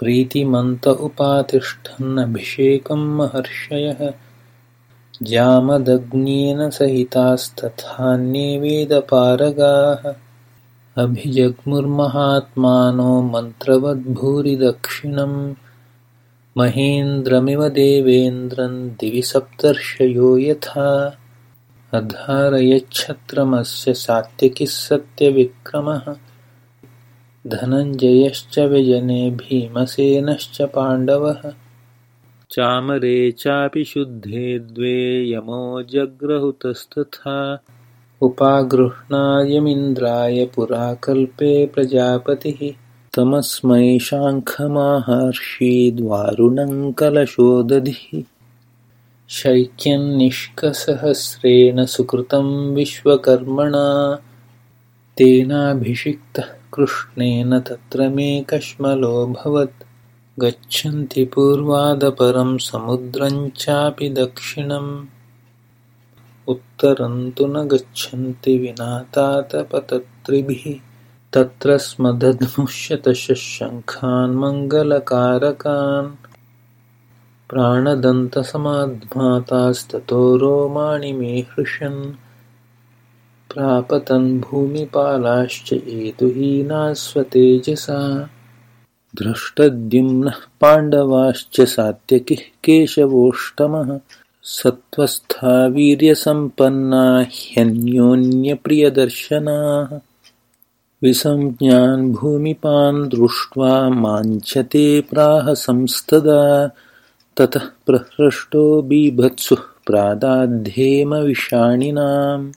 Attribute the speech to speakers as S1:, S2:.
S1: प्रीतिमन्त उपातिष्ठन्नभिषेकं महर्षयः। जामदग्नेन सहितास्तथान्ये वेदपारगाः अभिजग्मुर्महात्मानो मन्त्रवद्भूरिदक्षिणम्। महेन्द्रमिव देवेन्द्रं दिवि सप्तर्षयो यथा। अधारयच्छत्रमस्य सात्यकिः सत्यविक्रमः धनञ्जयश्च व्यजने भीमसेनश्च पाण्डवः। चामरे चापि शुद्धे द्वे यमो जग्रहुतस्तथा। उपागृह्णायमिन्द्राय पुराकल्पे प्रजापतिः। तमस्मै शाङ्खमाहर्षीद्वारुणं कलशोदधिः शैक्यन्निष्कसहस्रेण सुकृतं विश्वकर्मणा तेनाभिषिक्तः कृष्णेन तत्र मे कश्मलोऽभवत् गच्छन्ति पूर्वादपरं समुद्रञ्चापि दक्षिणम्। उत्तरं तु न गच्छन्ति विना तातपतत्रिभिः। तत्र स्म दद्मुष्यतशङ्खान् मङ्गलकारकान्। प्राणदन्तसमाध्मातास्ततो रोमाणि मे हृषन् प्रापतन् भूमिपालाश्च एतुहीनाः स्वतेजसा। धृष्टद्युम्नः पाण्डवाश्च सात्यकिः केशवोष्टमः। सत्त्वस्था वीर्यसम्पन्ना ह्यन्योन्यप्रियदर्शनाः। विसञ्ज्ञान् भूमिपान् दृष्ट्वा माञ्छते प्राहसंस्तदा ततः प्रहृष्टो बीभत्सुः प्रादाद्धेमविषाणिनाम्